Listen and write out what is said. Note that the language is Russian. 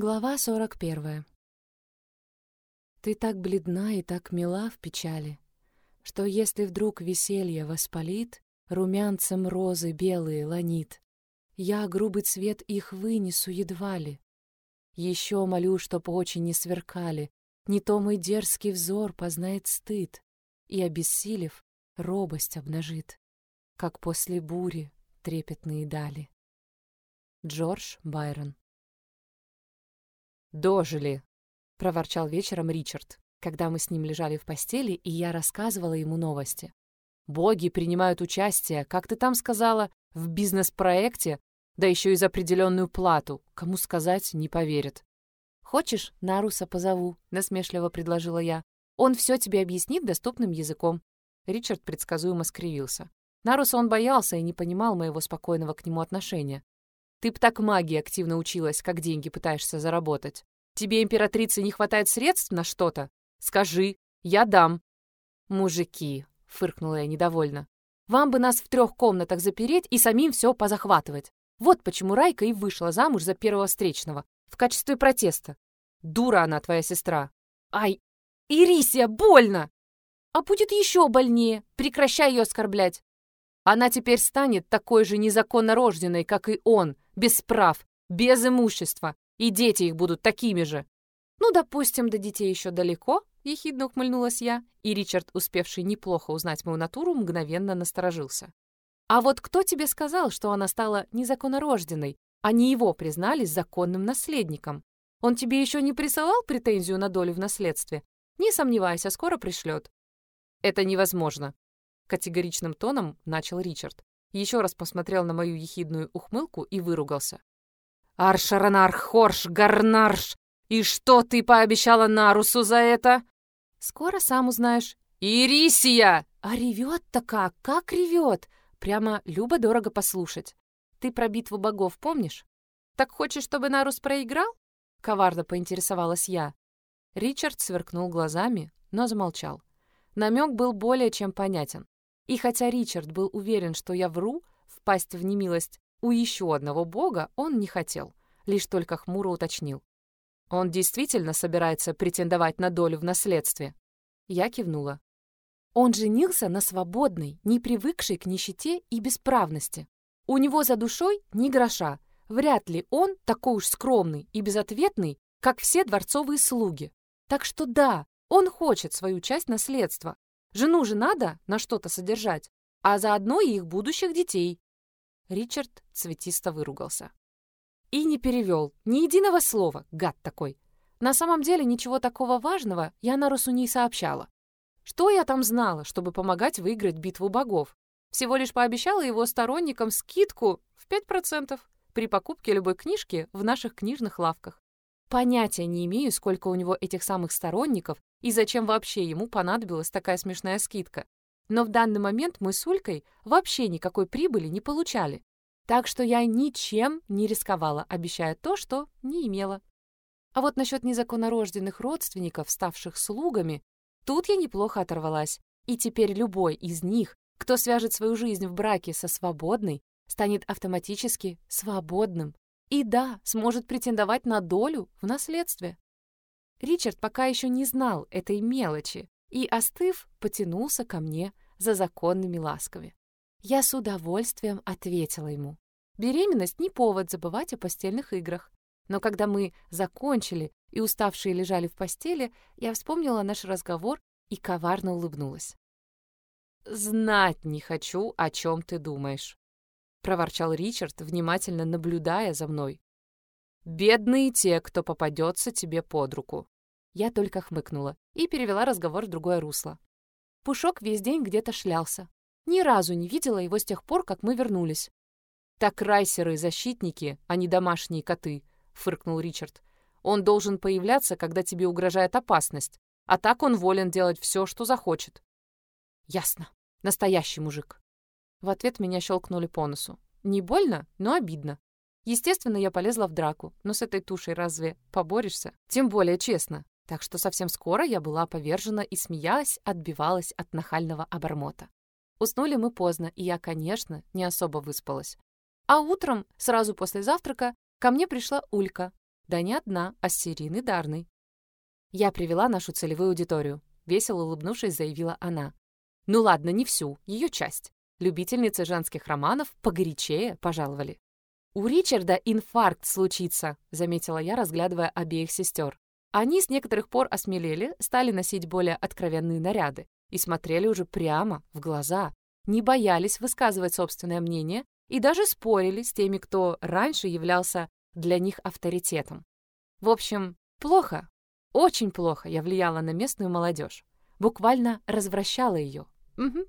Глава 41. Ты так бледна и так мила в печали, Что если вдруг веселье воспалит, Румянцем розы белые ланит, Я грубый цвет их вынесу едва ли. Еще молю, чтоб очи не сверкали, Не то мой дерзкий взор познает стыд И, обессилев, робость обнажит, Как после бури трепетные дали. Джордж Байрон «Дожили!» — проворчал вечером Ричард, когда мы с ним лежали в постели, и я рассказывала ему новости. «Боги принимают участие, как ты там сказала, в бизнес-проекте, да еще и за определенную плату. Кому сказать, не поверят». «Хочешь, Наруса позову?» — насмешливо предложила я. «Он все тебе объяснит доступным языком». Ричард предсказуемо скривился. Наруса он боялся и не понимал моего спокойного к нему отношения. Ты б так магии активно училась, как деньги пытаешься заработать. Тебе, императрице, не хватает средств на что-то? Скажи, я дам». «Мужики», — фыркнула я недовольно, «вам бы нас в трех комнатах запереть и самим все позахватывать. Вот почему Райка и вышла замуж за первого встречного, в качестве протеста. Дура она, твоя сестра. Ай, Ирисия, больно! А будет еще больнее, прекращай ее оскорблять. Она теперь станет такой же незаконно рожденной, как и он, без прав, без имущества, и дети их будут такими же. Ну, допустим, до детей еще далеко, ехидно ухмыльнулась я, и Ричард, успевший неплохо узнать мою натуру, мгновенно насторожился. А вот кто тебе сказал, что она стала незаконнорожденной, а не его признали законным наследником? Он тебе еще не присылал претензию на долю в наследстве? Не сомневайся, скоро пришлет. Это невозможно, категоричным тоном начал Ричард еще раз посмотрел на мою ехидную ухмылку и выругался. «Аршаранар Хорш Гарнарш! И что ты пообещала Нарусу за это?» «Скоро сам узнаешь». «Ирисия!» «А ревет-то как, как ревет! Прямо любо-дорого послушать. Ты про битву богов помнишь? Так хочешь, чтобы Нарус проиграл?» Коварно поинтересовалась я. Ричард сверкнул глазами, но замолчал. Намек был более чем понятен. И хотя Ричард был уверен, что я вру, впасть в немилость у еще одного бога он не хотел, лишь только хмуро уточнил. Он действительно собирается претендовать на долю в наследстве? Я кивнула. Он женился на свободной, не привыкшей к нищете и бесправности. У него за душой ни гроша. Вряд ли он такой уж скромный и безответный, как все дворцовые слуги. Так что да, он хочет свою часть наследства, Жену же надо на что-то содержать, а заодно и их будущих детей. Ричард цветисто выругался. И не перевел ни единого слова, гад такой. На самом деле ничего такого важного я Нарусу не сообщала. Что я там знала, чтобы помогать выиграть битву богов? Всего лишь пообещала его сторонникам скидку в 5% при покупке любой книжки в наших книжных лавках. Понятия не имею, сколько у него этих самых сторонников и зачем вообще ему понадобилась такая смешная скидка. Но в данный момент мы с Улькой вообще никакой прибыли не получали. Так что я ничем не рисковала, обещая то, что не имела. А вот насчет незаконнорожденных родственников, ставших слугами, тут я неплохо оторвалась. И теперь любой из них, кто свяжет свою жизнь в браке со свободной, станет автоматически свободным и да, сможет претендовать на долю в наследстве. Ричард пока еще не знал этой мелочи и, остыв, потянулся ко мне за законными ласками. Я с удовольствием ответила ему. Беременность не повод забывать о постельных играх. Но когда мы закончили и уставшие лежали в постели, я вспомнила наш разговор и коварно улыбнулась. «Знать не хочу, о чем ты думаешь», — проворчал Ричард, внимательно наблюдая за мной. «Бедные те, кто попадется тебе под руку». Я только хмыкнула и перевела разговор в другое русло. Пушок весь день где-то шлялся. Ни разу не видела его с тех пор, как мы вернулись. «Так райсеры — защитники, а не домашние коты», — фыркнул Ричард. «Он должен появляться, когда тебе угрожает опасность, а так он волен делать все, что захочет». «Ясно. Настоящий мужик». В ответ меня щелкнули по носу. Не больно, но обидно. Естественно, я полезла в драку, но с этой тушей разве поборешься? Тем более честно. Так что совсем скоро я была повержена и смеялась, отбивалась от нахального обормота. Уснули мы поздно, и я, конечно, не особо выспалась. А утром, сразу после завтрака, ко мне пришла Улька. Да не одна, а с Сириной Дарной. Я привела нашу целевую аудиторию. Весело улыбнувшись, заявила она. Ну ладно, не всю, ее часть. Любительницы женских романов погорячее пожаловали. «У Ричарда инфаркт случится», — заметила я, разглядывая обеих сестер. Они с некоторых пор осмелели, стали носить более откровенные наряды и смотрели уже прямо в глаза, не боялись высказывать собственное мнение и даже спорили с теми, кто раньше являлся для них авторитетом. В общем, плохо, очень плохо я влияла на местную молодежь, буквально развращала ее. Угу.